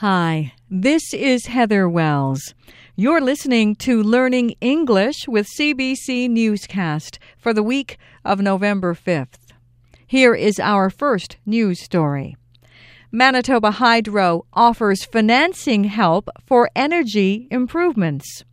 Hi, this is Heather Wells. You're listening to Learning English with CBC Newscast for the week of November 5th. Here is our first news story. Manitoba Hydro offers financing help for energy improvements.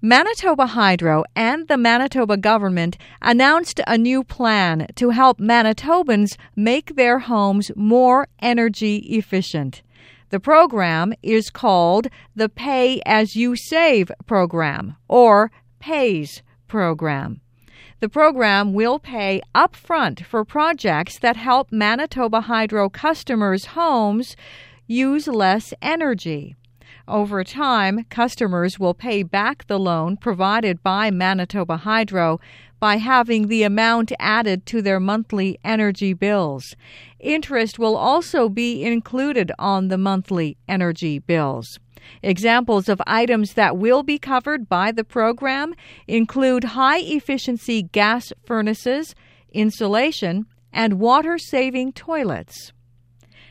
Manitoba Hydro and the Manitoba government announced a new plan to help Manitobans make their homes more energy efficient. The program is called the Pay As You Save program or PAYS program. The program will pay upfront for projects that help Manitoba Hydro customers' homes use less energy. Over time, customers will pay back the loan provided by Manitoba Hydro by having the amount added to their monthly energy bills. Interest will also be included on the monthly energy bills. Examples of items that will be covered by the program include high efficiency gas furnaces, insulation, and water saving toilets.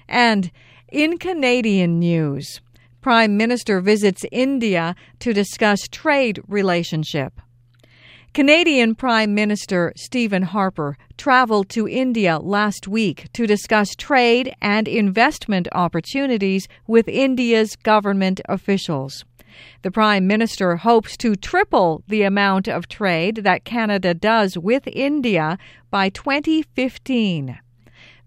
And in Canadian news, Prime Minister visits India to discuss trade relationship. Canadian Prime Minister Stephen Harper traveled to India last week to discuss trade and investment opportunities with India's government officials. The Prime Minister hopes to triple the amount of trade that Canada does with India by 2015.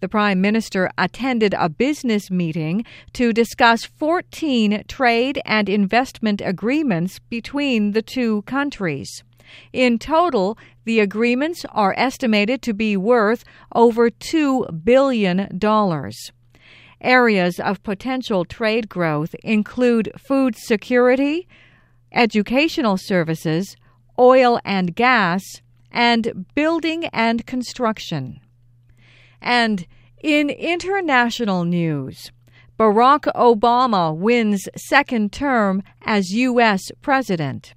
The Prime Minister attended a business meeting to discuss 14 trade and investment agreements between the two countries. In total, the agreements are estimated to be worth over $2 billion. Areas of potential trade growth include food security, educational services, oil and gas, and building and construction. And in international news, Barack Obama wins second term as U.S. President.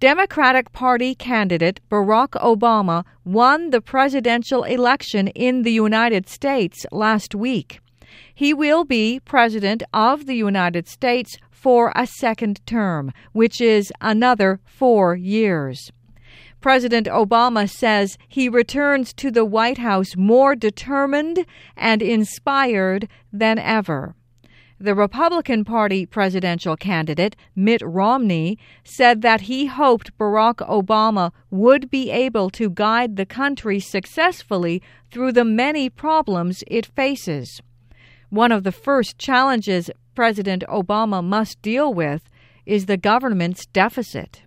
Democratic Party candidate Barack Obama won the presidential election in the United States last week. He will be President of the United States for a second term, which is another four years. President Obama says he returns to the White House more determined and inspired than ever. The Republican Party presidential candidate, Mitt Romney, said that he hoped Barack Obama would be able to guide the country successfully through the many problems it faces. One of the first challenges President Obama must deal with is the government's deficit.